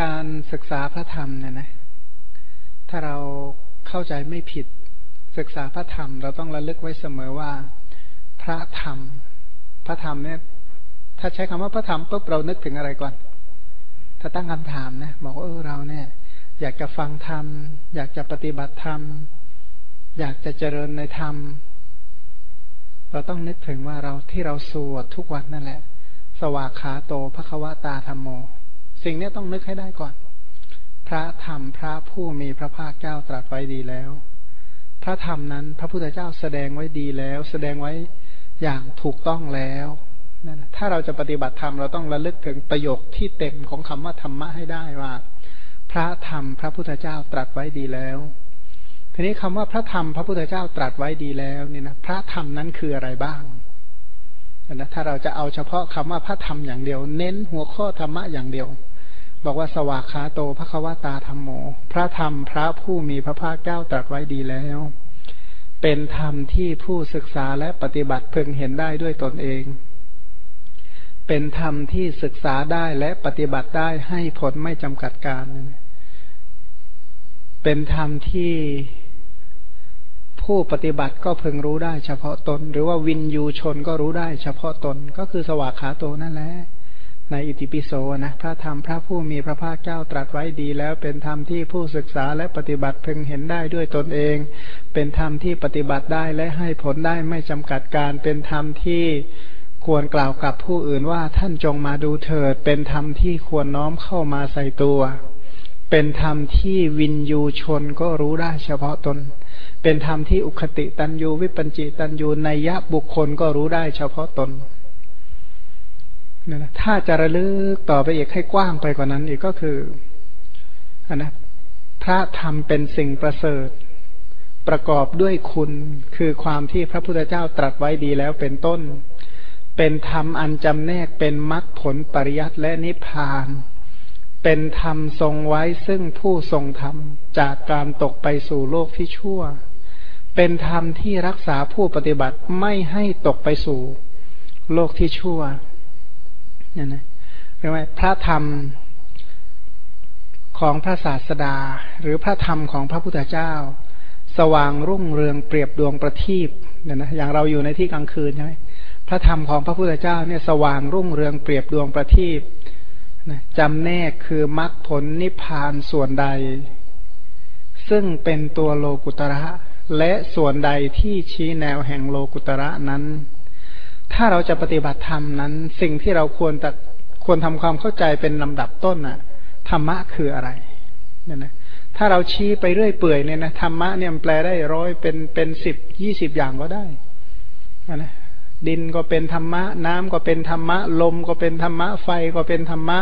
การศึกษาพระธรรมเนี่ยนะ ถ้าเราเข้าใจไม่ผิดศึกษาพระธรรม เราต้องระลึกไว้เสมอว่า พระธรรม พระธรรมเนี่ย ถ้าใช้คำว่าพระธรรมปุ๊บเรานึกถึงอะไรก่อน ถ้าตั้งคำถามนะบอกว่าเออเราเนี่ย อยากจะฟังธรรม อยากจะปฏิบัติธรรม อยากจะเจริญในธรรม เราต้องนึกถึงว่าเราที่เราสวดทุกวันนั่นแหละ สวากขาโตภควตาธรรมโม สิ่งนี้ต้องนึกให้ได้ก่อน พระธรรมพระผู้มีพระภาคเจ้าตรัสไว้ดีแล้ว พระธรรมนั้นพระพุทธเจ้าแสดงไว้ดีแล้ว แสดงไว้อย่างถูกต้องแล้วนั่นถ้าเราจะปฏิบัติธรรมเราต้องระลึกถึงประโยคที่เต็มของคำว่าธรรมะให้ได้ว่า พระธรรมพระพุทธเจ้าตรัสไว้ดีแล้ว ทีนี้คำว่าพระธรรมพระพุทธเจ้าตรัสไว้ดีแล้วนี่นะพระธรรมนั้นคืออะไรบ้างนะถ้าเราจะเอาเฉพาะคำว่าพระธรรมอย่างเดียว เน้นหัวข้อธรรมะอย่างเดียว บอกว่าสวากขาโตพระควตาธรรมโม พระธรรมพระผู้มีพระภาคเจ้าตรัสไว้ดีแล้ว เป็นธรรมที่ผู้ศึกษาและปฏิบัติพึงเห็นได้ด้วยตนเอง เป็นธรรมที่ศึกษาได้และปฏิบัติได้ให้ผลไม่จำกัดการเป็นธรรมที่ผู้ปฏิบัติก็พึงรู้ได้เฉพาะตน หรือว่าวินยูชนก็รู้ได้เฉพาะตนก็คือสวากขาโตนั่นแหละ ในอิติปิโสนะพระธรรมพระผู้มีพระภาคเจ้าตรัสไว้ดีแล้วเป็นธรรมที่ผู้ศึกษาและปฏิบัติพึงเห็นได้ด้วยตนเอง เป็นธรรมที่ปฏิบัติได้และให้ผลได้ไม่จำกัดการเป็นธรรมที่ควรกล่าวกับผู้อื่นว่าท่านจงมาดูเถิด เป็นธรรมที่ควรน้อมเข้ามาใส่ตัว เป็นธรรมที่วินยูชนก็รู้ได้เฉพาะตน เป็นธรรมที่อุคติตันยูวิปัญจิตันยูในยะบุคคลก็รู้ได้เฉพาะตน นะถ้าจะระลึกต่อไปอีกให้กว้างไปกว่านั้นอีกก็คืออนนะพระธรรมเป็นสิ่งประเสริฐ ประกอบด้วยคุณคือความที่พระพุทธเจ้าตรัสไว้ดีแล้วเป็นต้น เป็นธรรมอันจำแนกเป็นมรรคผลปริยัติและนิพพาน เป็นธรรมทรงไว้ซึ่งผู้ทรงธรรมจากการตกไปสู่โลกที่ชั่ว เป็นธรรมที่รักษาผู้ปฏิบัติไม่ให้ตกไปสู่โลกที่ชั่ว เนี่ยนะเรียกว่าพระธรรมของพระศาสดา หรือพระธรรมของพระพุทธเจ้า สว่างรุ่งเรืองเปรียบดวงประทีปเนี่ยนะอย่างเราอยู่ในที่กลางคืนใช่ไหมพระธรรมของพระพุทธเจ้าเนี่ยสว่างรุ่งเรืองเปรียบดวงประทีปนะจำแนกคือมรรคผลนิพพานส่วนใด ซึ่งเป็นตัวโลกุตระ และส่วนใดที่ชี้แนวแห่งโลกุตระนั้น ถ้าเราจะปฏิบัติธรรมนั้น สิ่งที่เราควรจะควรทำความเข้าใจเป็นลำดับต้นน่ะธรรมะคืออะไรเนี่ยนะถ้าเราชี้ไปเรื่อยเปื่อยเนี่ยนะธรรมะเนี่ยแปลได้ร้อยเป็นเป็นสิบยี่สิบอย่างก็ได้นะดินก็เป็นธรรมะ น้ำก็เป็นธรรมะ ลมก็เป็นธรรมะ ไฟก็เป็นธรรมะ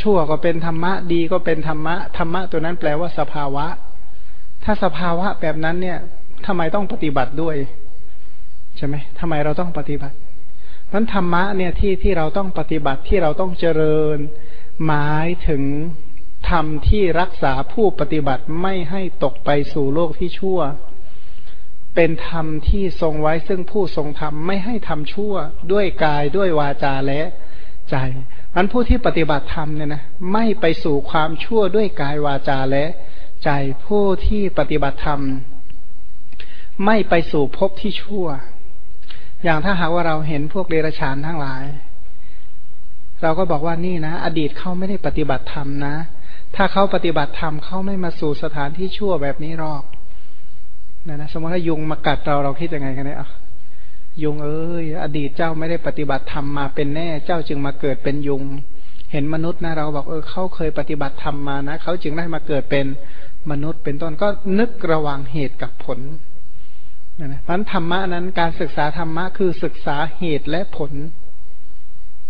ชั่วก็เป็นธรรมะ ดีก็เป็นธรรมะ ธรรมะตัวนั้นแปลว่าสภาวะ ถ้าสภาวะแบบนั้นเนี่ยทำไมต้องปฏิบัติด้วย ใช่ไหมทำไมเราต้องปฏิบัติ นั้นธรรมะเนี่ยที่ที่เราต้องปฏิบัติที่เราต้องเจริญ หมายถึงธรรมที่รักษาผู้ปฏิบัติไม่ให้ตกไปสู่โลกที่ชั่ว เป็นธรรมที่ทรงไว้ซึ่งผู้ทรงธรรมไม่ให้ทำชั่ว ด้วยกายด้วยวาจาและใจอันผู้ที่ปฏิบัติธรรมเนี่ยนะไม่ไปสู่ความชั่วด้วยกายวาจาและใจผู้ที่ปฏิบัติธรรม ไม่ไปสู่ภพที่ชั่ว อย่างถ้าหากว่าเราเห็นพวกเดรัจฉานทั้งหลาย เราก็บอกว่านี่นะ อดีตเขาไม่ได้ปฏิบัติธรรมนะ ถ้าเขาปฏิบัติธรรมเขาไม่มาสู่สถานที่ชั่วแบบนี้หรอกนะนะสมมติถ้ายุงมากัดเราเราคิดยังไงกันเนี่ยยุงเอ้ยอดีตเจ้าไม่ได้ปฏิบัติธรรมมาเป็นแน่ เจ้าจึงมาเกิดเป็นยุง เห็นมนุษย์นะเราบอกเออเขาเคยปฏิบัติธรรมมานะเขาจึงได้มาเกิดเป็นมนุษย์เป็นต้นก็นึกระวังเหตุกับผล นะเพราะธรรมะนั้นการศึกษาธรรมะคือศึกษาเหตุและผล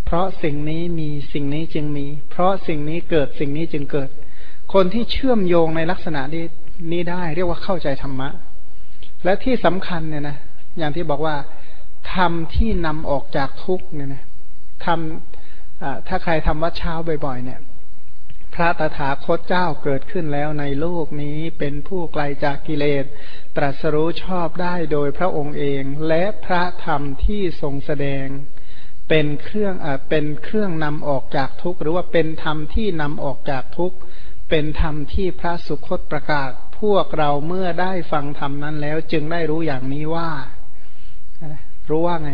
เพราะสิ่งนี้มีสิ่งนี้จึงมี เพราะสิ่งนี้เกิดสิ่งนี้จึงเกิด คนที่เชื่อมโยงในลักษณะนี้นี้ได้เรียกว่าเข้าใจธรรมะ และที่สำคัญเนี่ยนะอย่างที่บอกว่าธรรมที่นำออกจากทุกเนี่ยนะทำถ้าใครทำวัดเช้าบ่อย ๆ เนี่ย พระตถาคตเจ้าเกิดขึ้นแล้วในโลกนี้เป็นผู้ไกลจากกิเลส ตรัสรู้ชอบได้โดยพระองค์เอง และพระธรรมที่ทรงแสดง เป็นเครื่องอเป็นเครื่องนำออกจากทุกข์ หรือว่าเป็นธรรมที่นำออกจากทุกข์ เป็นธรรมที่พระสุคตประกาศ พวกเราเมื่อได้ฟังธรรมนั้นแล้ว จึงได้รู้อย่างนี้ว่า รู้ว่าไง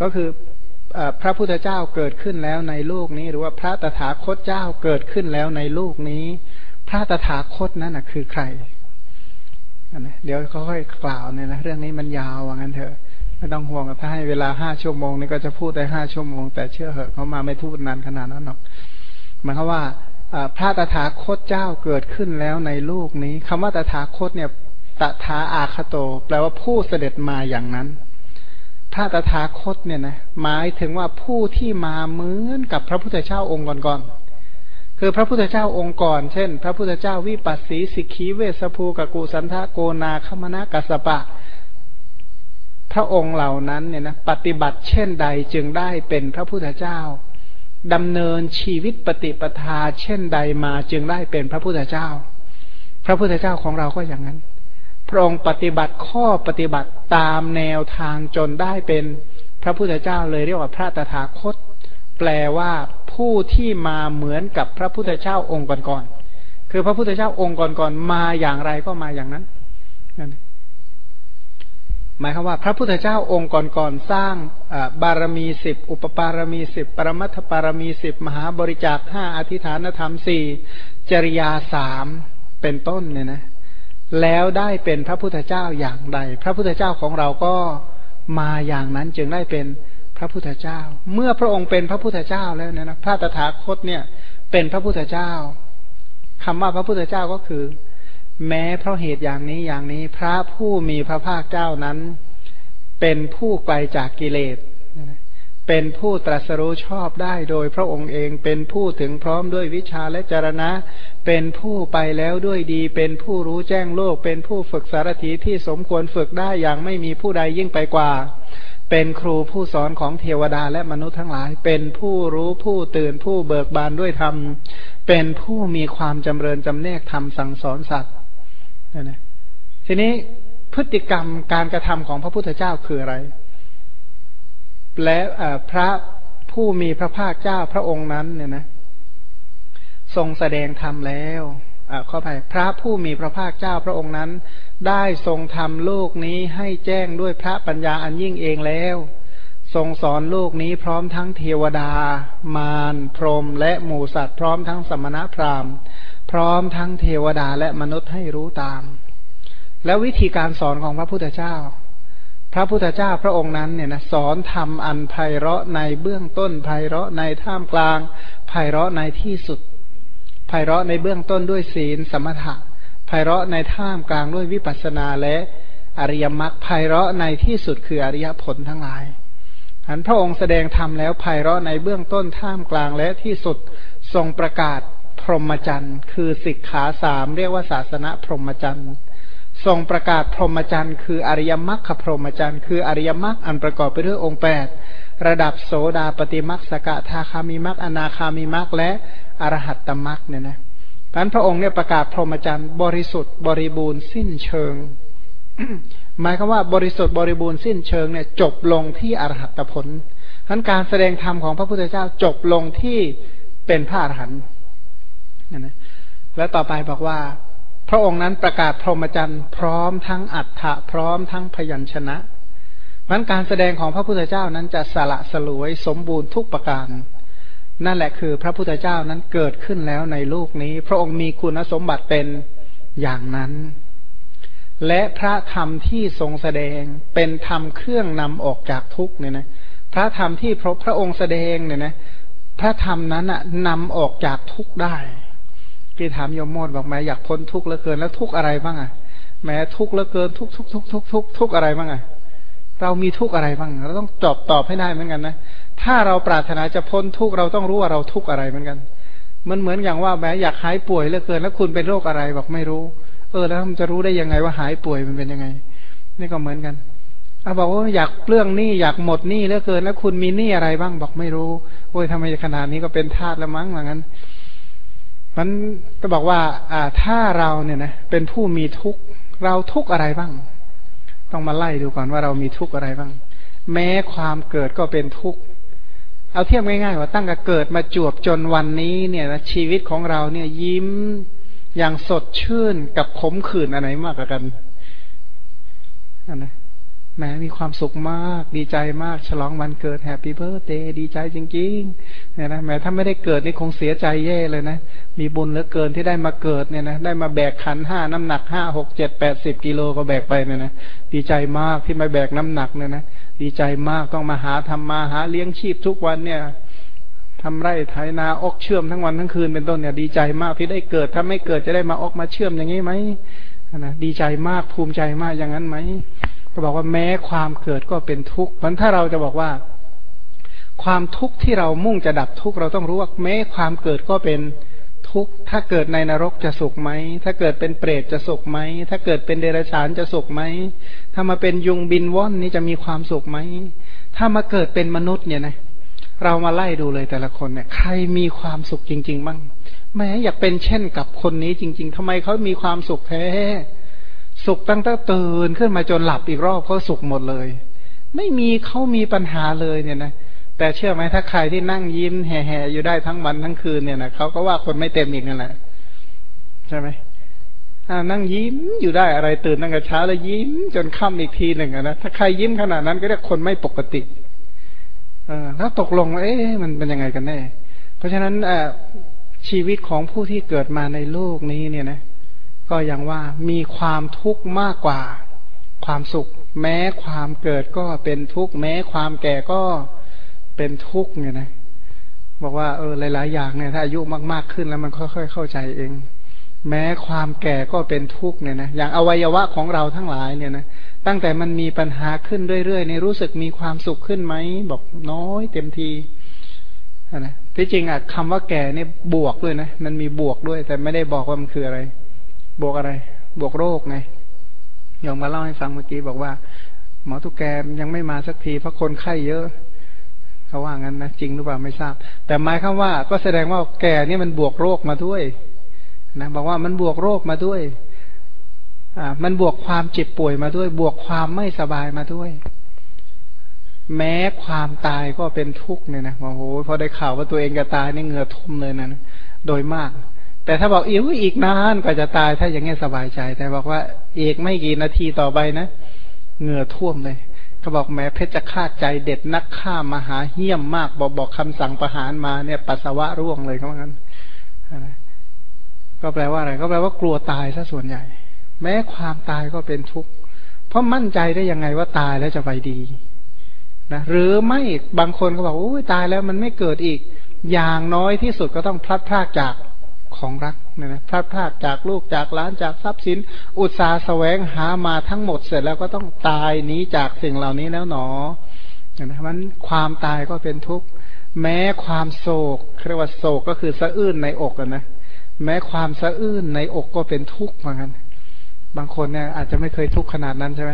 ก็คือ พระพุทธเจ้าเกิดขึ้นแล้วในโลกนี้ หรือว่าพระตถาคตเจ้าเกิดขึ้นแล้วในโลกนี้ พระตถาคตนั้นนะคือใครนะเดี๋ยวค่อยกล่าวเนี่ยนะเรื่องนี้มันยาวว่างั้นเถอะไม่ต้องห่วงถ้าให้เวลาห้าชั่วโมงนี่ก็จะพูดได้ห้าชั่วโมง แต่เชื่อเหอะเขามาไม่ทูดนานขนาดนั้นหรอกหมายความว่าพระตถาคตเจ้าเกิดขึ้นแล้วในโลกนี้คำว่าตถาคตเนี่ยตถาอาคโต แปลว่าผู้เสด็จมาอย่างนั้น พระตถาคตเนี่ยนะหมายถึงว่าผู้ที่มาเหมือนกับพระพุทธเจ้าองค์ก่อนๆคือพระพุทธเจ้าองค์ก่อน เช่น พระพุทธเจ้าวิปัสสีสิกขีเวสภูกกุสันทะโกนาคมนากัสปะ พระองค์เหล่านั้นเนี่ยนะปฏิบัติเช่นใดจึงได้เป็นพระพุทธเจ้าดำเนินชีวิตปฏิปทาเช่นใดมาจึงได้เป็นพระพุทธเจ้า พระพุทธเจ้าของเราก็อย่างนั้น ระองค์ปฏิบัติข้อปฏิบัติตามแนวทางจนได้เป็นพระพุทธเจ้าเลยเรียกว่าพระตถาคต แปลว่าผู้ที่มาเหมือนกับพระพุทธเจ้าองค์ก่อนๆคือพระพุทธเจ้าองค์ก่อนๆมาอย่างไรก็มาอย่างนั้นหมายความว่า พระพุทธเจ้าองค์ก่อนๆสร้างบารมีสิบอุปปารมีสิบปรมัตถปารมีสิบมหาบริจาคห้าอธิฐานธรรมสี่จริยาสามเป็นต้นเนี่ยนะ แล้วได้เป็นพระพุทธเจ้าอย่างใด พระพุทธเจ้าของเราก็มาอย่างนั้นจึงได้เป็นพระพุทธเจ้า เมื่อพระองค์เป็นพระพุทธเจ้าแล้วเนี่ยนะพระตถาคตเนี่ยเป็นพระพุทธเจ้าคำว่าพระพุทธเจ้าก็คือ แม้เพราะเหตุอย่างนี้อย่างนี้ พระผู้มีพระภาคเจ้านั้น เป็นผู้ไกลจากกิเลส เป็นผู้ตรัสรู้ชอบได้โดยพระองค์เองเป็นผู้ถึงพร้อมด้วยวิชาและจรณะ เป็นผู้ไปแล้วด้วยดี เป็นผู้รู้แจ้งโลก เป็นผู้ฝึกสารถีที่สมควรฝึกได้อย่างไม่มีผู้ใดยิ่งไปกว่า เป็นครูผู้สอนของเทวดาและมนุษย์ทั้งหลาย เป็นผู้รู้ผู้ตื่นผู้เบิกบานด้วยธรรม เป็นผู้มีความจำเริญจำแนกธรรมสั่งสอนสัตว์นะทีนี้พฤติกรรมการกระทำของพระพุทธเจ้าคืออะไร และพระผู้มีพระภาคเจ้าพระองค์นั้นเนี่ยนะทรงแสดงธรรมแล้วเข้าไปพระผู้มีพระภาคเจ้าพระองค์นั้น ได้ทรงทำโลกนี้ให้แจ้งด้วยพระปัญญาอันยิ่งเองแล้ว ทรงสอนโลกนี้พร้อมทั้งเทวดา มารพรหมและหมูสัตว์พร้อมทั้งสมณพราหมณ์พร้อมทั้งเทวดาและมนุษย์ให้รู้ตาม แล้ววิธีการสอนของพระพุทธเจ้า พระพุทธเจ้าพระองค์นั้นเนี่ยนะสอนธรรมอันไพเราะในเบื้องต้นไพเราะในท่ามกลางไพเราะในที่สุดไพเราะในเบื้องต้นด้วยศีลสมถะไพเราะในท่ามกลางด้วยวิปัสสนาและอริยมรรคไพเราะในที่สุดคืออริยผลทั้งหลายอันพระองค์แสดงธรรมแล้วไพเราะในเบื้องต้นท่ามกลางและที่สุดทรงประกาศพรหมจรรย์ คือสิกขาสามเรียกว่าศาสนาพรหมจรรย์ ทรงประกาศพรหมจรรย์คืออริยมรรคพรหมจรรย์คืออริยมรรคอันประกอบไปด้วยองค์แปดระดับโสดาปฏิมรรคสกทาคามิมรรคอนาคามิมรรคและอรหัตตมรรคเนี่ยนะพันพระองค์เนี่ยประกาศพรหมจรรย์บริสุทธิ์บริบูรณ์สิ้นเชิง หมายคือว่าบริสุทธิ์บริบูรณ์สิ้นเชิงเนี่ยจบลงที่อรหัตผลทั้นการแสดงธรรมของพระพุทธเจ้าจบลงที่เป็นพระอรหันต์นะแล้วต่อไปบอกว่า ระองค์นั้นประกาศพรหมจรรย์พร้อมทั้งอัฏฐะพร้อมทั้งพยัญชนะมันการแสดงของพระพุทธเจ้านั้นจะสละสลวยสมบูรณ์ทุกประการ นั่นแหละคือพระพุทธเจ้านั้นเกิดขึ้นแล้วในโลกนี้ พระองค์มีคุณสมบัติเป็นอย่างนั้น และพระธรรมที่ทรงแสดงเป็นธรรมเครื่องนำออกจากทุกเนี่ยนะพระธรรมที่พระพระองค์แสดงเนี่ยนะพระธรรมนั้นอะนำออกจากทุกได้ ที่ถามโยมโมดบอกแม่อยากพ้นทุกข์เหลือเกินแล้วทุกข์อะไรบ้างอะแม้ทุกข์เหลือเกินทุกทุกทุกทุกทุกทุกอะไรบ้างอะเรามีทุกข์อะไรบ้างเราต้องตอบตอบให้ได้เหมือนกันนะถ้าเราปรารถนาจะพ้นทุกข์เราต้องรู้ว่าเราทุกข์อะไรเหมือนกัน มันเหมือนอย่างว่าแม้อยากหายป่วยเหลือเกิน แล้วคุณเป็นโรคอะไรบอกไม่รู้ เออแล้วมันจะรู้ได้ยังไงว่าหายป่วยมันเป็นยังไง นี่ก็เหมือนกันเอาบอกว่าอยากเปลื้องหนี้อยากหมดหนี้เหลือเกิน แล้วคุณมีหนี้อะไรบ้างบอกไม่รู้โอ้ยทำไมขนาดนี้ก็เป็นทาสแล้วมั้งอย่างนั้น มันก็บอกว่า อ่า ถ้าเราเนี่ยนะเป็นผู้มีทุกข์ เราทุกข์อะไรบ้าง ต้องมาไล่ดูก่อนว่าเรามีทุกข์อะไรบ้าง แม้ความเกิดก็เป็นทุกข์ เอาเทียบง่ายๆว่าตั้งแต่เกิดมาจวบจนวันนี้เนี่ยนะชีวิตของเราเนี่ยยิ้มอย่างสดชื่นกับขมขื่นอันไหนมากกว่ากันนะ แม้มีความสุขมาก ดีใจมาก ฉลองวันเกิด Happy Birthday ดีใจจริงๆเนี่ยนะแม้ถ้าไม่ได้เกิดนี่คงเสียใจแย่เลยนะ มีบุญเหลือเกินที่ได้มาเกิดเนี่ยนะได้มาแบกขันห้าน้ำหนักห้าหกเจ็ดแปดสิบกิโลก็แบกไปเนี่ยนะดีใจมากที่มาแบกน้ำหนักเนี่ยนะดีใจมากต้องมาหาทำมาหาเลี้ยงชีพทุกวันเนี่ยทำไร่ไถนาอกเชื่อมทั้งวันทั้งคืนเป็นต้นเนี่ยดีใจมากที่ได้เกิดถ้าไม่เกิดจะได้มาอกมาเชื่อมอย่างนี้ไหมนะดีใจมากภูมิใจมากอย่างนั้นไหม ก็บอกว่าแม้ความเกิดก็เป็นทุกข์มันถ้าเราจะบอกว่า ความทุกข์ที่เรามุ่งจะดับทุกข์เราต้องรู้ว่าแม้ความเกิดก็เป็นทุกข์ถ้าเกิดในนรกจะสุขไหม ถ้าเกิดเป็นเปรตจะสุขไหม ถ้าเกิดเป็นเดรัจฉานจะสุขไหม ถ้ามาเป็นยุงบินว่อนนี่จะมีความสุขไหม ถ้ามาเกิดเป็นมนุษย์เนี่ยนะ เรามาไล่ดูเลยแต่ละคนเนี่ย ใครมีความสุขจริง ๆ บ้างแม้อยากเป็นเช่นกับคนนี้จริง ๆทำไมเขามีความสุขแท้ สุขตั้งแต่ตื่นขึ้นมาจนหลับอีกรอบเขาสุขหมดเลย ไม่มีเขามีปัญหาเลยเนี่ยนะแต่เชื่อไหมถ้าใครที่นั่งยิ้มแห่ๆอยู่ได้ทั้งวันทั้งคืนเนี่ยนะเขาก็ว่าคนไม่เต็มอีกนั่นแหละใช่ไหมนั่งยิ้มอยู่ได้อะไรตื่นตั้งแต่เช้าแล้วยิ้มจนค่ำอีกทีหนึ่งนะถ้าใครยิ้มขนาดนั้นก็เรียกคนไม่ปกติ เออแล้วตกลงเอ๊ะมันเป็นยังไงกันแน่ เพราะฉะนั้นอชีวิตของผู้ที่เกิดมาในโลกนี้เนี่ยนะ ก็ยังว่ามีความทุกข์มากกว่า ความสุข แม้ความเกิดก็เป็นทุกข์แม้ความแก่ก็เป็นทุกข์เนี่ยนะบอกว่าเออหลาย ๆ อย่างเนี่ยถ้าอายุมากๆขึ้นแล้วมันค่อย ๆ เข้าใจเอง แม้ความแก่ก็เป็นทุกข์เนี่ยนะอย่างอวัยวะของเราทั้งหลายเนี่ยนะตั้งแต่มันมีปัญหาขึ้นเรื่อยๆในรู้สึกมีความสุขขึ้นไหมบอกน้อยเต็มทีนะที่จริงอะคำว่าแก่เนี่ยบวกด้วยนะมันมีบวกด้วย แต่ไม่ได้บอกว่ามันคืออะไร บวกอะไร บวกโรคไงยองมาเล่าให้ฟังเมื่อกี้บอกว่า หมอทุกแกยังไม่มาสักทีเพราะคนไข้เยอะเขาว่างั้นนะจริงหรือเปล่าไม่ทราบ แต่หมายคำว่า ก็แสดงว่าแก่นี่มันบวกโรคมาด้วยนะบอกว่ามันบวกโรคมาด้วย อ่า มันบวกความเจ็บป่วยมาด้วย บวกความไม่สบายมาด้วย แม้ความตายก็เป็นทุกข์เนี่ยนะโอ้โหพอได้ข่าวว่าตัวเองจะตายนี่เหงื่อทุ่มเลยนะโดยมาก แต่ถ้าบอกอิวอีกนานกว่าจะตายถ้าอย่างเงี้ยสบายใจ แต่บอกว่าอีกไม่กี่นาทีต่อไปนะเหงื่อท่วมเลยเขาบอกแม้เพชรฆาตใจเด็ดนักฆ่ามหาเหี้ยมมาก บอกบอกคำสั่งประหารมาเนี่ยปัสสาวะร่วงเลยเขาบอกงั้นก็แปลว่าอะไร ก็แปลว่ากลัวตายซะส่วนใหญ่ แม้ความตายก็เป็นทุกข์เพราะมั่นใจได้ยังไงว่าตายแล้วจะไปดีนะหรือไม่บางคนก็บอกโอ้ยตายแล้วมันไม่เกิดอีก อย่างน้อยที่สุดก็ต้องพลัดพรากจาก ของรักเนี่ยนะพลัดพรากจากลูกจากล้านจากทรัพย์สิน อุตสาห์แสวงหามาทั้งหมดเสร็จแล้วก็ต้องตายหนีจากสิ่งเหล่านี้แล้วหนอนะมันความตายก็เป็นทุกข์แม้ความโศกเรียกว่าโศกก็คือสะอื้นในอกนะแม้ความสะอื้นในอกก็เป็นทุกข์เหมือนกันบางคนเนี่ยอาจจะไม่เคยทุกข์ขนาดนั้นใช่ไหม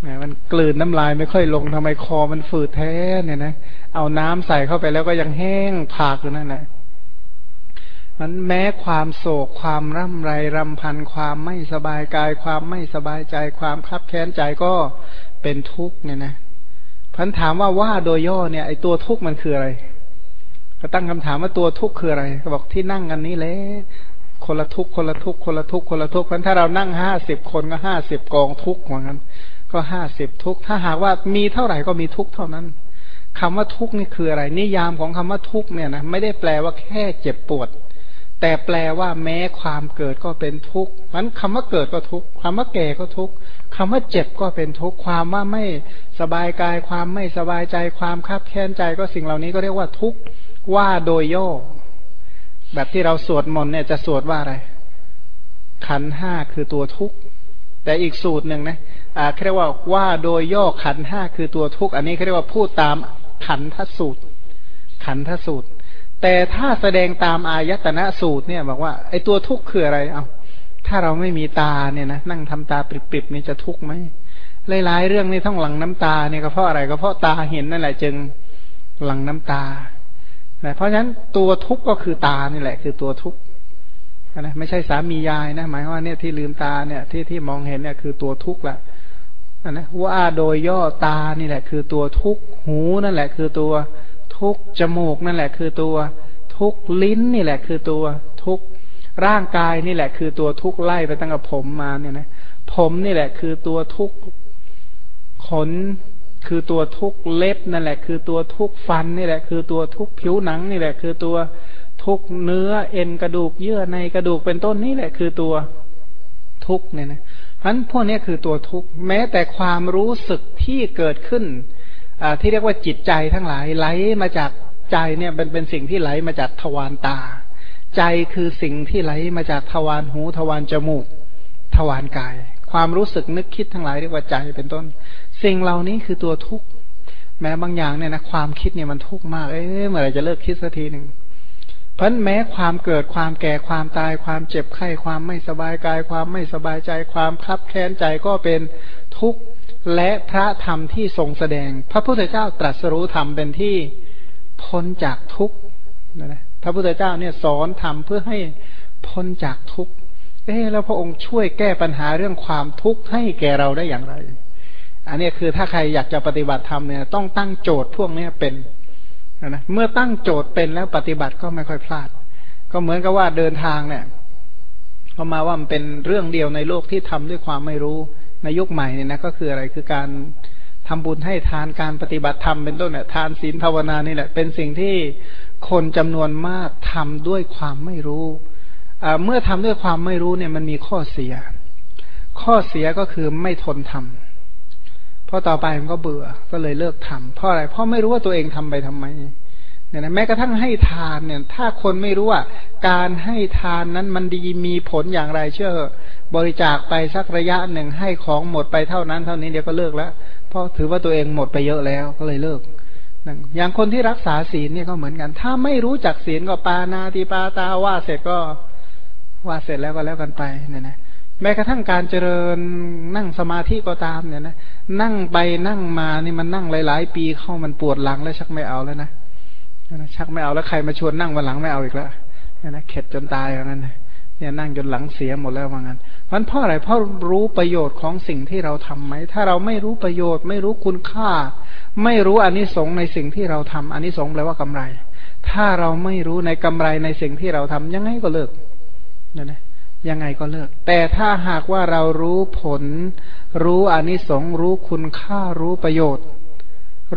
แหมมันกลืนน้ำลายไม่ค่อยลงทำไมคอมันฝืดแท้เนี่ยนะเอาน้ำใส่เข้าไปแล้วก็ยังแห้งผากอยู่นั่นแหละ มันแม้ความโศกความร่ำไรรำพันความไม่สบายกาย ความไม่สบายใจ ความคับแค้นใจก็เป็นทุกข์เนี่ยนะพันถามว่าว่าโดยย่อเนี่ยไอตัวทุกข์มันคืออะไรก็ตั้งคำถามว่าตัวทุกข์คืออะไรก็บอกที่นั่งกันนี้แหละคนละทุกข์คนละทุกข์คนละทุกข์คนละทุกข์เพราะถ้าเรานั่งห้าสิบคนก็ห้าสิบกองทุกข์เหมือนกันก็ห้าสิบทุกข์ถ้าหากว่ามีเท่าไหร่ก็มีทุกข์เท่านั้นคำว่าทุกข์นี่คืออะไร นิยามของคำว่าทุกข์เนี่ยนะไม่ได้แปลว่าแค่เจ็บปวด แต่แปลว่าแม้ความเกิดก็เป็นทุกข์มันคำว่าเกิดก็ทุกข์คำว่าแก่ก็ทุกข์คำว่าเจ็บก็เป็นทุกข์ความว่าไม่สบายกายความไม่สบายใจความคับแค้นใจก็สิ่งเหล่านี้ก็เรียกว่าทุกข์ว่าโดยย่อ แบบที่เราสวดมนต์เนี่ยจะสวดว่าอะไร ขันห้าคือตัวทุกข์แต่อีกสูตรหนึ่งนะอ่าเรียกว่าว่าโดยย่อขันห้าคือตัวทุกข์อันนี้เขาเรียกว่าพูดตามขันทสูตร ขันทสูตร แต่ถ้าแสดงตามอายตนะสูตรเนี่ยบอกว่าไอ้ตัวทุกข์คืออะไรเอาถ้าเราไม่มีตาเนี่ยนะนั่งทำตาปริบๆนี่จะทุกข์ไหมหลายๆเรื่องนี่ต้องหลังน้ำตาเนี่ยก็เพราะอะไรก็เพราะตาเห็นนั่นแหละจึงหลังน้ำตาเพราะฉะนั้นตัวทุกข์ก็คือตานี่แหละ คือตัวทุกข์นะไม่ใช่สามียายนะหมายว่าเนี่ยที่ลืมตาเนี่ยที่ที่มองเห็นเนี่ยคือตัวทุกข์ละนะว่าโดยย่อตานี่แหละ คือตัวทุกข์หูนั่นแหละ คือตัว ทุกจมูกนั่นแหละคือตัว ทุกลิ้นนี่แหละคือตัวทุกร่างกายนี่แหละคือตัวทุกไล่ไปตั้งแต่ผมมาเนี่ยนะผมนี่แหละคือตัวทุกขนคือตัวทุกเล็บนั่นแหละ คือตัวทุกฟันนี่แหละ คือตัวทุกผิวหนังนี่แหละ คือตัวทุกเนื้อเอ็นกระดูกเยื่อในกระดูกเป็นต้นนี่แหละ คือตัวทุกเนี่ยนะเพราะนั้นพวกนี้คือตัวทุกแม้แต่ความรู้สึกที่เกิดขึ้น ที่เรียกว่าจิตใจทั้งหลายไหลมาจากใจเนี่ยเป็นเป็นสิ่งที่ไหลมาจากทวารตา ใจคือสิ่งที่ไหลมาจากทวารหูทวารจมูก ทวารกาย ความรู้สึกนึกคิดทั้งหลายเรียกว่าใจเป็นต้น สิ่งเหล่านี้คือตัวทุกข์แม้บางอย่างเนี่ยนะความคิดเนี่ยมันทุกข์มากเอ๊ะเมื่อไรจะเลิกคิดสักทีหนึ่งเพราะแม้ความเกิดความแก่ความตายความเจ็บไข้ความไม่สบายกาย ความไม่สบายใจ ความคลับแค้นใจก็เป็นทุกข์ และพระธรรมที่ทรงแสดง พระพุทธเจ้าตรัสรู้ธรรมเป็นที่พ้นจากทุกข์นะพระพุทธเจ้าเนี่ยสอนธรรมเพื่อให้พ้นจากทุกข์เอ๊แล้วพระองค์ช่วยแก้ปัญหาเรื่องความทุกข์ให้แก่เราได้อย่างไร อันนี้คือถ้าใครอยากจะปฏิบัติธรรมเนี่ยต้องตั้งโจทย์พวกนี้เป็นนะเมื่อตั้งโจทย์เป็นแล้วปฏิบัติก็ไม่ค่อยพลาด ก็เหมือนกับว่าเดินทางเนี่ยก็มาว่ามันเป็นเรื่องเดียวในโลกที่ทำด้วยความไม่รู้ ในยุคใหม่เนี่ยนะก็คืออะไรคือการทำบุญให้ทานการปฏิบัติธรรมเป็นต้นเนี่ยทานศีลภาวนานี่แหละ เป็นสิ่งที่คนจำนวนมากทำด้วยความไม่รู้เมื่อทำด้วยความไม่รู้เนี่ยมันมีข้อเสีย ข้อเสียก็คือไม่ทนทำเพราะต่อไปมันก็เบื่อก็เลยเลิกทำเพราะอะไรเพราะไม่รู้ว่าตัวเองทำไปทำไม เนี่ยนะแม้กระทั่งให้ทานเนี่ย ถ้าคนไม่รู้ว่า การให้ทานนั้นมันดีมีผลอย่างไรเชื่อ บริจาคไปสักระยะหนึ่งให้ของหมดไปเท่านั้น เท่านี้เดี๋ยวก็เลิกแล้วเพราะถือว่าตัวเองหมดไปเยอะแล้วก็เลยเลิกอย่างคนที่รักษาศีลเนี่ยก็เหมือนกัน ถ้าไม่รู้จักศีลก็ปานาติปาตาว่าเสร็จก็ว่าเสร็จแล้วก็แล้วกันไปเนี่ยนะแม้กระทั่งการเจริญนั่งสมาธิก็ตามเนี่ยนะนั่งไปนั่งมานี่มันนั่งหลาย ๆ ปีเข้ามันปวดหลังแล้วชักไม่เอาแล้วนะ ชักไม่เอาแล้วใครมาชวนนั่งวันหลังไม่เอาอีกแล้วนี่นะเข็ดจนตายอย่างนั้นเนี่ยนั่งจนหลังเสียหมดแล้วว่างั้นมันเพราะอะไรเพราะรู้ประโยชน์ของสิ่งที่เราทํำไหม ถ้าเราไม่รู้ประโยชน์ ไม่รู้คุณค่า ไม่รู้อนนิสงส์ในสิ่งที่เราทำอนนิสงส์แปลว่ากำไร ถ้าเราไม่รู้ในกำไรในสิ่งที่เราทำยังไงก็เลิกนี่ยนะยังไงก็เลิก แต่ถ้าหากว่าเรารู้ผล รู้อนิสงส์รู้คุณค่ารู้ประโยชน์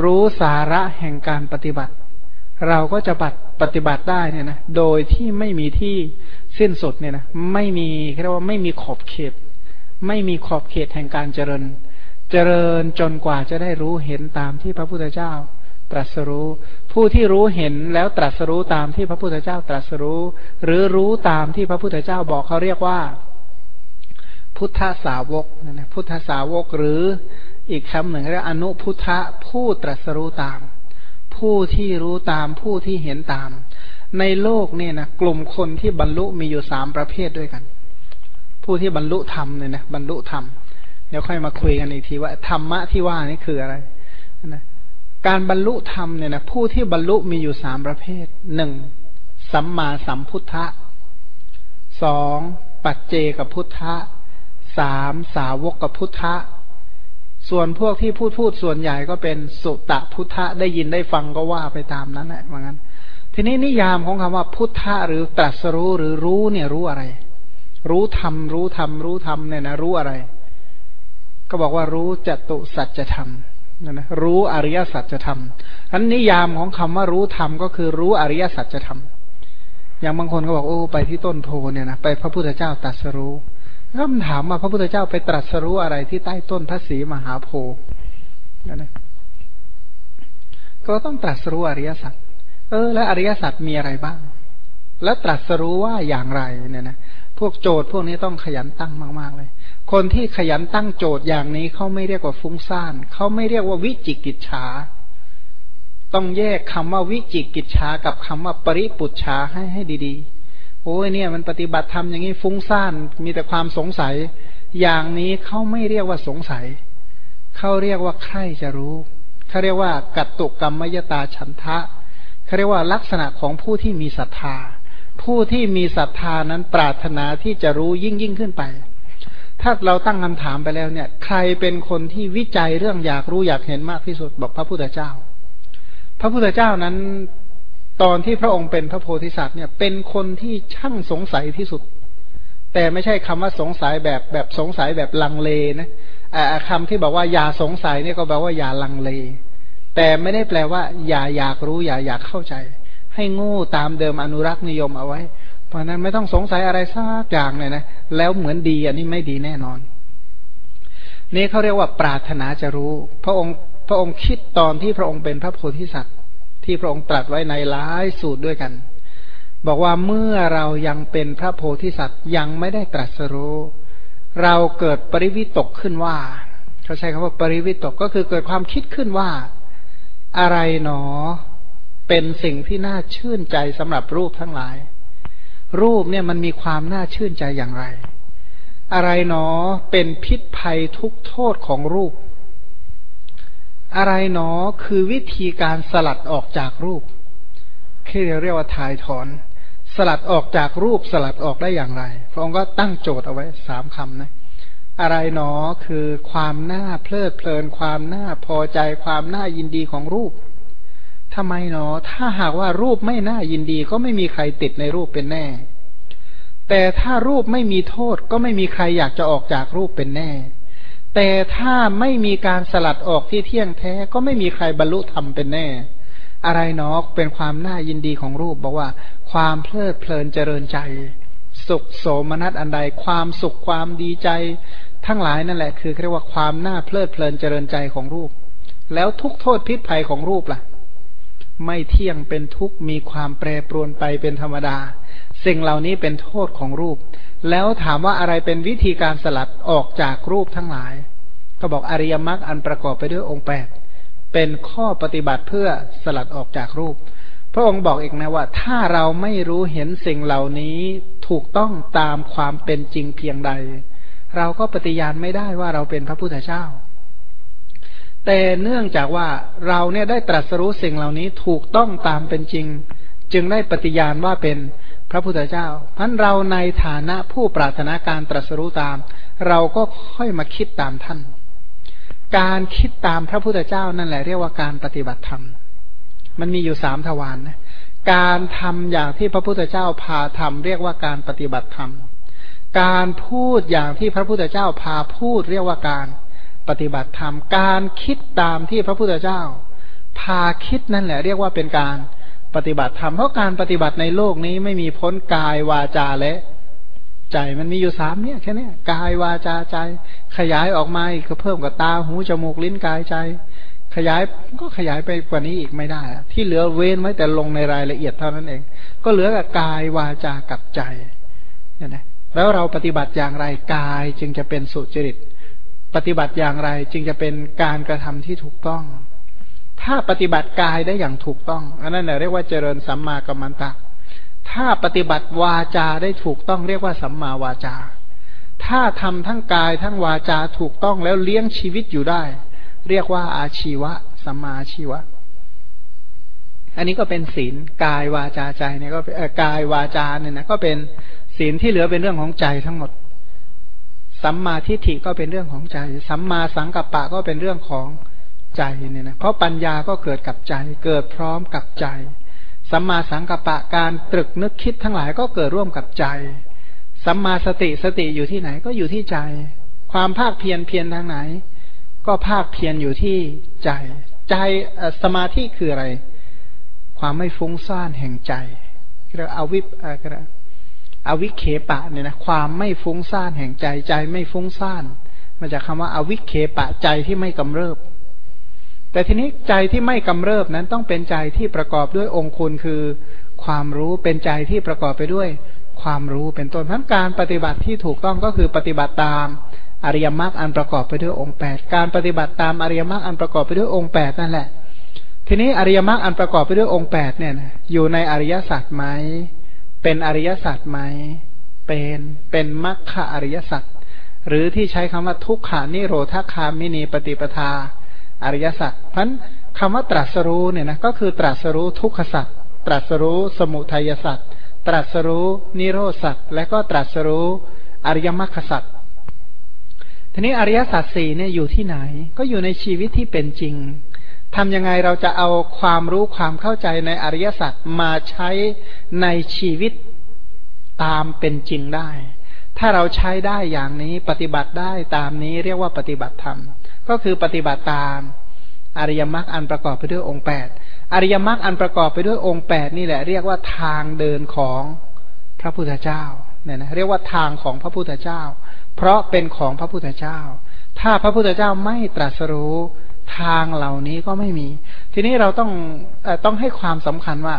รู้สาระแห่งการปฏิบัติ เราก็จะปฏิบัติได้เนี่ยนะโดยที่ไม่มีที่สิ้นสุดเนี่ยนะไม่มีเรียกว่าไม่มีขอบเขต ไม่มีขอบเขตแห่งการเจริญ เจริญจนกว่าจะได้รู้เห็นตามที่พระพุทธเจ้า ตรัสรู้ ผู้ที่รู้เห็นแล้วตรัสรู้ตามที่พระพุทธเจ้าตรัสรู้ หรือรู้ตามที่พระพุทธเจ้าบอกเขาเรียกว่า พุทธสาวกนะพุทธสาวกหรืออีกคำหนึ่งเรียกอนุพุทธผู้ตรัสรู้ตาม ผู้ที่รู้ตามผู้ที่เห็นตาม ในโลกเนี่ยนะกลุ่มคนที่บรรลุมีอยู่สามประเภทด้วยกัน ผู้ที่บรรลุธรรมเนี่ยนะบรรลุธรรมเดี๋ยวค่อยมาคุยกันอีกทีว่าธรรมะที่ว่านี่คืออะไรนะการบรรลุธรรมเนี่ยนะผู้ที่บรรลุมีอยู่สามประเภทหนึ่งสัมมาสัมพุทธะสองปัจเจกพุทธะสามสาวกกพุทธะ ส่วนพวกที่พูดพูดส่วนใหญ่ก็เป็นสุตะพุทธะได้ยินได้ฟังก็ว่าไปตามนั้นแหละว่างั้น ทีนี้นิยามของคำว่าพุทธะหรือตรัสรู้หรือรู้เนี่ยรู้อะไร รู้ธรรมรู้ธรรมรู้ธรรมเนี่ยนะรู้อะไร ก็บอกว่ารู้จตุสัจธรรมนะนะรู้อริยสัจธรรมอันนิยามของคำว่ารู้ธรรมก็คือรู้อริยสัจธรรม อย่างบางคนก็บอกโอ้ไปที่ต้นโพเนี่ยนะไปพระพุทธเจ้าตรัสรู้ คำถามว่าพระพุทธเจ้าไปตรัสรู้อะไรที่ใต้ต้นพระศรีมหาโพธิ์นะก็ต้องตรัสรู้อริยสัจเออ แล้วอริยสัจมีอะไรบ้าง แล้วตรัสรู้ว่าอย่างไรเนี่ยนะพวกโจทย์พวกนี้ต้องขยันตั้งมาก ๆ เลย คนที่ขยันตั้งโจทย์อย่างนี้เขาไม่เรียกว่าฟุ้งซ่านเขาไม่เรียกว่าวิจิกิจฉาต้องแยกคำว่าวิจิกิจฉากับคำว่าปริปุจฉาให้ให้ดีๆ โอ้ยเนี่ยมันปฏิบัติทำอย่างนี้ฟุ้งซ่านมีแต่ความสงสัย อย่างนี้เขาไม่เรียกว่าสงสัยเขาเรียกว่าใครจะรู้เขาเรียกว่ากัตตุกรรมยตาฉันทะเขาเรียกว่าลักษณะของผู้ที่มีศรัทธา ผู้ที่มีศรัทธานั้นปรารถนาที่จะรู้ยิ่งยิ่งขึ้นไป ถ้าเราตั้งคำถามไปแล้วเนี่ย ใครเป็นคนที่วิจัยเรื่องอยากรู้อยากเห็นมากที่สุดบอกพระพุทธเจ้า พระพุทธเจ้านั้น ตอนที่พระองค์เป็นพระโพธิสัตว์เนี่ย เป็นคนที่ช่างสงสัยที่สุด แต่ไม่ใช่คำว่าสงสัยแบบแบบสงสัยแบบลังเลนะคำที่บอกว่าอย่าสงสัยเนี่ยก็แปลว่าอย่าลังเล แต่ไม่ได้แปลว่า อย่าอยากรู้อย่าอยากเข้าใจ ให้งูตามเดิมอนุรักษ์นิยมเอาไว้ เพราะนั้นไม่ต้องสงสัยอะไรสักอย่างเลยนะแล้วเหมือนดีอันนี้ไม่ดีแน่นอน นี่เขาเรียกว่าปรารถนาจะรู้ พระองค์พระองค์คิดตอนที่พระองค์เป็นพระโพธิสัตว์ ที่พระองค์ตรัสไว้ในหลายสูตรด้วยกัน บอกว่าเมื่อเรายังเป็นพระโพธิสัตว์ยังไม่ได้ตรัสรู้เราเกิดปริวิตกขึ้นว่า เขาใช้คำว่าปริวิตกก็คือเกิดความคิดขึ้นว่า อะไรหนอ เป็นสิ่งที่น่าชื่นใจสำหรับรูปทั้งหลาย รูปเนี่ยมันมีความน่าชื่นใจอย่างไร อะไรหนอเป็นพิษภัยทุกโทษของรูป อะไรหนอคือวิธีการสลัดออกจากรูปที่เรียกว่าทายถอน สลัดออกจากรูปสลัดออกได้อย่างไร พระองค์ก็ตั้งโจทย์เอาไว้สามคำนะ อะไรหนอคือความน่าเพลิดเพลิน ความน่าพอใจ ความน่ายินดีของรูปทำไมเนาะถ้าหากว่ารูปไม่น่ายินดีก็ไม่มีใครติดในรูปเป็นแน่ แต่ถ้ารูปไม่มีโทษก็ไม่มีใครอยากจะออกจากรูปเป็นแน่ แต่ถ้าไม่มีการสลัดออกที่เที่ยงแท้ก็ไม่มีใครบรรลุธรรมเป็นแน่ อะไรเนาะเป็นความน่ายินดีของรูปบอกว่า ความเพลิดเพลินเจริญใจ สุขโสมนัสอันใด ความสุขความดีใจ ทั้งหลายนั่นแหละ คือเรียกว่าความน่าเพลิดเพลินเจริญใจของรูป แล้วทุกโทษพิษภัยของรูปล่ะ ไม่เที่ยงเป็นทุกมีความแปรปรวนไปเป็นธรรมดา สิ่งเหล่านี้เป็นโทษของรูป แล้วถามว่าอะไรเป็นวิธีการสลัดออกจากรูปทั้งหลาย ก็บอกอริยมรรคอันประกอบไปด้วยองค์แปดเป็นข้อปฏิบัติเพื่อสลัดออกจากรูป พระองค์บอกอีกนะว่า ถ้าเราไม่รู้เห็นสิ่งเหล่านี้ถูกต้องตามความเป็นจริงเพียงใด เราก็ปฏิญาณไม่ได้ว่าเราเป็นพระพุทธเจ้า แต่เนื่องจากว่าเราเนี่ยได้ตรัสรู้สิ่งเหล่านี้ถูกต้องตามเป็นจริง จึงได้ปฏิญาณว่าเป็น พระพุทธเจ้าพันเราในฐานะผู้ปรารถนาการตรัสรู้ตาม เราก็ค่อยมาคิดตามท่าน การคิดตามพระพุทธเจ้านั่นแหละเรียกว่าการปฏิบัติธรรม มันมีอยู่สามทวารนนะการทำอย่างที่พระพุทธเจ้าพาทำเรียกว่าการปฏิบัติธรรม การพูดอย่างที่พระพุทธเจ้าพาพูดเรียกว่าการปฏิบัติธรรม การคิดตามที่พระพุทธเจ้า พาคิดนั่นแหละ เรียกว่าเป็นการ ปฏิบัติธรรมเพราะการปฏิบัติในโลกนี้ไม่มีพ้นกายวาจาและใจมันมีอยู่สามเนี่ยแค่นี้กายวาจาใจ ขยายออกมาอีกก็เพิ่มกับตาหูจมูกลิ้นกายใจ ขยายก็ขยายไปกว่านี้อีกไม่ได้ ที่เหลือเว้นไว้แต่ลงในรายละเอียดเท่านั้นเอง ก็เหลือกับกายวาจากับใจเนี่ยนะแล้วเราปฏิบัติอย่างไรกายจึงจะเป็นสุจริต ปฏิบัติอย่างไรจึงจะเป็นการกระทำที่ถูกต้อง ถ้าปฏิบัติกายได้อย่างถูกต้อง อันนั้นเรียกว่าเจริญสัมมากัมมันตะ ถ้าปฏิบัติวาจาได้ถูกต้องเรียกว่าสัมมาวาจา ถ้าทำทั้งกายทั้งวาจาถูกต้องแล้วเลี้ยงชีวิตอยู่ได้ เรียกว่าอาชีวะสัมมาชีวะ อันนี้ก็เป็นศีลกายวาจาใจเนี่ยก็กายวาจาเนี่ยนะก็เป็นศีลที่เหลือเป็นเรื่องของใจทั้งหมด สัมมาทิฏฐิก็เป็นเรื่องของใจ สัมมาสังกัปปะก็เป็นเรื่องของ ใจเนี่ยนะเพราะปัญญาก็เกิดกับใจเกิดพร้อมกับใจสัมมาสังกัปปะการตรึกนึกคิดทั้งหลายก็เกิดร่วมกับใจสัมมาสติสติอยู่ที่ไหนก็อยู่ที่ใจ ความภาคเพียรเพียรทางไหน ก็ภาคเพียรอยู่ที่ใจ ใจสมาธิคืออะไร ความไม่ฟุ้งซ่านแห่งใจเรียกอาวิปอะไรอวิเคปะเนี่ยนะความไม่ฟุ้งซ่านแห่งใจใจไม่ฟุ้งซ่านมาจากคาว่าอาวิเคปะใจที่ไม่กำเริบ แต่ทีนี้ใจที่ไม่กำเริบนั้นต้องเป็นใจที่ประกอบด้วยองค์คุณคือ ความรู้เป็นใจที่ประกอบไปด้วย ความรู้เป็นต้นทั้นการปฏิบัติที่ถูกต้องก็คือปฏิบัติตามอริยมรรคอันประกอบไปด้วยองค์แปดการปฏิบัติตามอริยมรรคอันประกอบไปด้วยองค์แปดนั่นแหละ ทีนี้อริยมรรคอันประกอบไปด้วยองค์แปดเนี่ยอยู่ในอริยสัจไหมเป็นอริยสัจไหมเป็นเป็นมัคคะอริยสัจหรือที่ใช้คำว่าทุกขานิโรธคามินีปฏิปทา อริยสัจพราะคำว่าตรัสรู้เนี่ยนะก็คือตรัสรู้ทุกขสัจตรัสรู้สมุทัยสัจตรัสรู้นิโรสัจและก็ตรัสรู้อริยมรรคสัจทีนี้อริยสัจสี่เนี่ยอยู่ที่ไหน ก็อยู่ในชีวิตที่เป็นจริงทำยังไงเราจะเอาความรู้ความเข้าใจในอริยสัจมาใช้ในชีวิตตามเป็นจริงได้ ถ้าเราใช้ได้อย่างนี้ปฏิบัติได้ตามนี้เรียกว่าปฏิบัติธรรม ก็คือปฏิบัติตาม อริยมรรคอันประกอบไปด้วยองค์แปดอริยมรรคอันประกอบไปด้วยองค์แปดนี่แหละเรียกว่าทางเดินของพระพุทธเจ้าเนี่ยนะเรียกว่าทางของพระพุทธเจ้า เพราะเป็นของพระพุทธเจ้า ถ้าพระพุทธเจ้าไม่ตรัสรู้ทางเหล่านี้ก็ไม่มี ทีนี้เราต้องต้องให้ความสำคัญว่า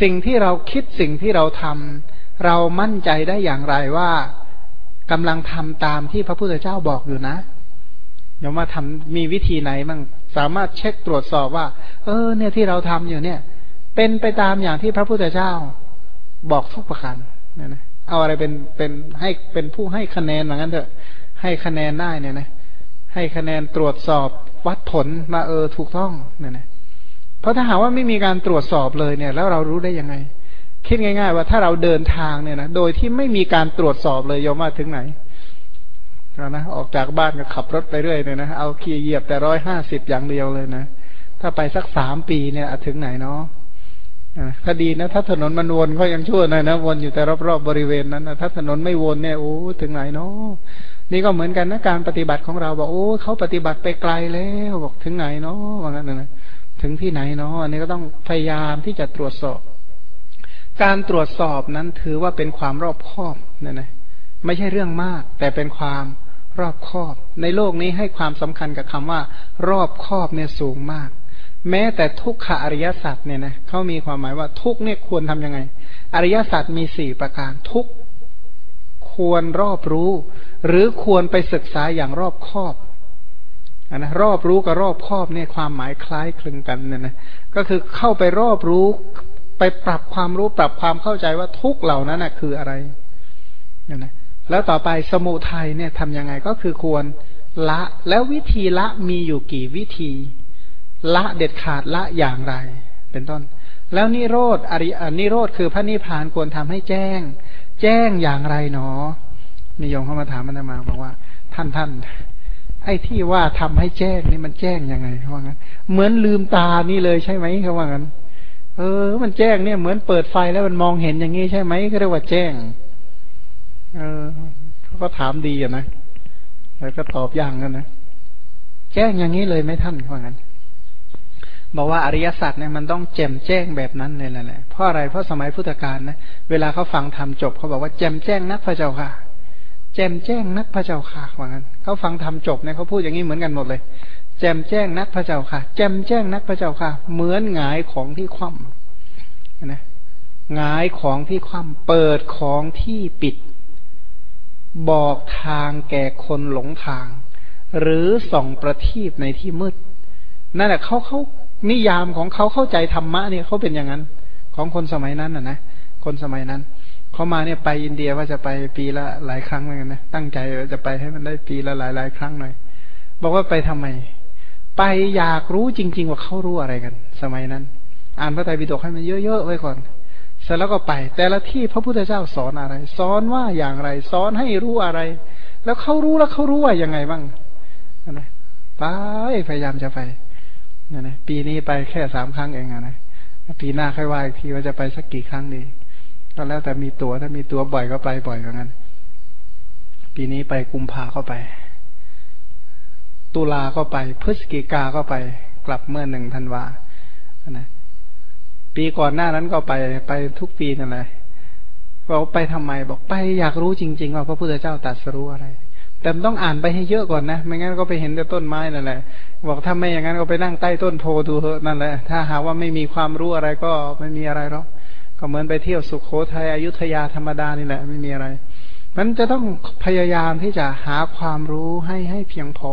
สิ่งที่เราคิดสิ่งที่เราทำเรามั่นใจได้อย่างไรว่ากำลังทำตามที่พระพุทธเจ้าบอกอยู่นะ ยมว่าทำมีวิธีไหนมั่งสามารถเช็คตรวจสอบว่า เออ เนี่ยที่เราทำอยู่เนี่ย เป็นไปตามอย่างที่พระพุทธเจ้า บอกทุกประการเนี่ยนะเอาอะไรเป็นเป็นให้เป็นผู้ให้คะแนนเหมือนกันเถอะ ให้คะแนนได้เนี่ยนะให้คะแนนตรวจสอบวัดผลมาเออถูกต้องเนี่ยนะเพราะถ้าหาว่าไม่มีการตรวจสอบเลยเนี่ย แล้วเรารู้ได้ยังไง คิดง่าย ๆ ว่าถ้าเราเดินทางเนี่ยนะโดยที่ไม่มีการตรวจสอบเลยยอมว่าถึงไหน นะออกจากบ้านก็ขับรถไปเรื่อยเนี่ยนะเอาเคียเหยียบแต่ร้อยห้าสิบอย่างเดียวเลยนะถ้าไปสักสามปีเนี่ยถึงไหนเนาะถ้าดีนะ ถ้าถนนมันวนก็ยังชั่วหน่อยนะวนอยู่แต่รอบๆบบริเวณนั้นนะถ้าถนนไม่วนเนี่ยโอ้ถึงไหนเนาะนี่ก็เหมือนกันนะการปฏิบัติของเราบอกโอ้เขาปฏิบัติไปไกลแล้วบอกถึงไหนเนาะว่างั้นนะถึงที่ไหนเนาะอันนี้ก็ต้องพยายามที่จะตรวจสอบ การตรวจสอบนั้นถือว่าเป็นความรอบคอบเนี่ยนะไม่ใช่เรื่องมาก แต่เป็นความ รอบคอบ ในโลกนี้ให้ความสำคัญกับคำว่า รอบคอบเนี่ยสูงมาก แม้แต่ทุกขอริยสัจเนี่ยนะเขามีความหมายว่าทุกเนี่ยควรทํำยังไง อริยสัจมีสี่ประการทุกควรรอบรู้ หรือควรไปศึกษาอย่างรอบคอบอนนะรอบรู้กับรอบคอบเนี่ยความหมายคล้ายคลึงกันเนี่ยนะก็คือเข้าไปรอบรู้ ไปปรับความรู้ปรับความเข้าใจว่าทุกเหล่านั้นนะคืออะไรเนี่ยนะ แล้วต่อไปสมุทัยเนี่ยทำยังไงก็คือควรละ แล้ววิธีละมีอยู่กี่วิธี ละเด็ดขาดละอย่างไร เป็นต้น แล้วนิโรธอรินิโรธคือพระนิพพานควรทำให้แจ้ง แจ้งอย่างไรเนาะนิยมเข้ามาถามมันมาบอกว่า ท่านท่านไอ้ที่ว่าทำให้แจ้งนี่มันแจ้งยังไงเขาว่างั้น เหมือนลืมตานี่เลยใช่ไหมเขาว่างั้น เออ มันแจ้งเนี่ยเหมือนเปิดไฟแล้วมันมองเห็นอย่างนี้ใช่ไหมก็เรียกว่าแจ้ง เออเขาก็ถามดีอะนะแล้วก็ตอบอย่างกันนะแจ้งอย่างนี้เลยไหมท่านว่างั้นบอกว่าอริยสัจเนี่ยมันต้องแจ่มแจ้งแบบนั้นเลยแหละเพราะอะไรเพราะสมัยพุทธกาลนะเวลาเขาฟังธรรมจบเขาบอกว่าแจ่มแจ้งนักพระเจ้าค่ะ แจ่มแจ้งนักพระเจ้าค่ะว่างั้นเขาฟังธรรมจบเนี่ยเขาพูดอย่างนี้เหมือนกันหมดเลย แจ่มแจ้งนักพระเจ้าค่ะ แจ่มแจ้งนักพระเจ้าค่ะ เหมือนหงายของที่คว่ำนะหงายของที่คว่ำเปิดของที่ปิด บอกทางแก่คนหลงทาง หรือส่องประทีปในที่มืด นั่นแหละเขาเขานิยามของเขาเข้าใจธรรมะเนี่ยเขาเป็นอย่างนั้น ของคนสมัยนั้นนะนะคนสมัยนั้นเขามาเนี่ยไปอินเดียว่าจะไปปีละหลายครั้งเหมือนกันนะตั้งใจจะไปให้มันได้ปีละหลายหลายครั้งหน่อย บอกว่าไปทำไม ไปอยากรู้จริง ๆ ว่าเขารู้อะไรกัน สมัยนั้น อ่านพระไตรปิฎกให้มันเยอะๆไว้ก่อน เสร็จแล้วก็ไป แต่ละที่พระพุทธเจ้าสอนอะไร สอนว่าอย่างไร สอนให้รู้อะไร แล้วเขารู้แล้วเขารู้ว่ายังไงบ้างนะไปพยายามจะไปนะนะปีนี้ไปแค่สามครั้งเองนะปีหน้าค่อยว่าอีกทีว่าจะไปสักกี่ครั้งดีก็แล้วแต่มีตัวถ้ามีตัวบ่อยก็ไปบ่อยเหมือนกันปีนี้ไปกุมภาก็ไป ตุลาก็ไป พฤศจิกาก็ไป กลับเมื่อหนึ่งธันวานะ ปีก่อนหน้านั้นก็ไปไปทุกปีนั่นแหละบอกไปทำไมบอกไปอยากรู้จริง ๆ ว่าพระพุทธเจ้าตรัสรู้อะไร แต่ต้องอ่านไปให้เยอะก่อนนะ ไม่งั้นก็ไปเห็นแต่ต้นไม้นั่นแหละ บอกถ้าไม่อย่างนั้นก็ไปนั่งใต้ต้นโพดูเถอะนั่นแหละ ถ้าหาว่าไม่มีความรู้อะไรก็ไม่มีอะไรหรอกก็เหมือนไปเที่ยวสุขโขทัยอยุธยาธรรมดานี่แหละ ไม่มีอะไรมันจะต้องพยายามที่จะหาความรู้ให้ให้เพียงพอ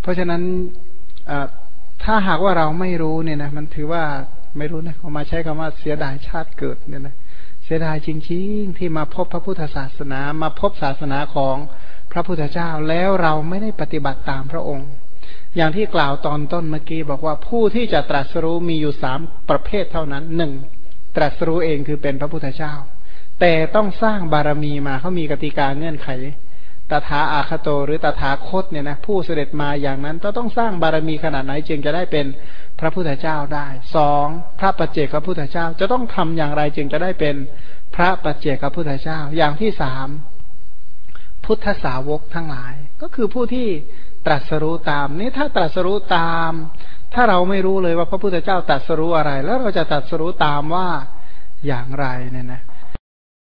เพราะฉะนั้นถ้าหากว่าเราไม่รู้เนี่ยนะมันถือว่า ไม่รู้นะเขามาใช้คำว่าเสียดายชาติเกิดเนี่ยนะเสียดายจริง ๆ ที่มาพบพระพุทธศาสนา มาพบศาสนาของพระพุทธเจ้าแล้วเราไม่ได้ปฏิบัติตามพระองค์ อย่างที่กล่าวตอนต้นเมื่อกี้บอกว่าผู้ที่จะตรัสรู้มีอยู่สามประเภทเท่านั้นหนึ่งตรัสรู้เองคือเป็นพระพุทธเจ้า แต่ต้องสร้างบารมีมาเขามีกติกาเงื่อนไขตถาอาคโตหรือตถาคตเนี่ยนะผู้เสด็จมาอย่างนั้นก็ต้องสร้างบารมีขนาดไหนจึงจะได้เป็น พระพุทธเจ้าได้สองพระปัจเจกพระพุทธเจ้าจะต้องทำอย่างไรจึงจะได้เป็นพระปัจเจกพระพุทธเจ้า อย่างที่สามพุทธสาวกทั้งหลาย ก็คือผู้ที่ตรัสรู้ตามนี่ถ้าตรัสรู้ตาม ถ้าเราไม่รู้เลยว่าพระพุทธเจ้าตรัสรู้อะไร แล้วเราจะตรัสรู้ตามว่าอย่างไรเนี่ยนะ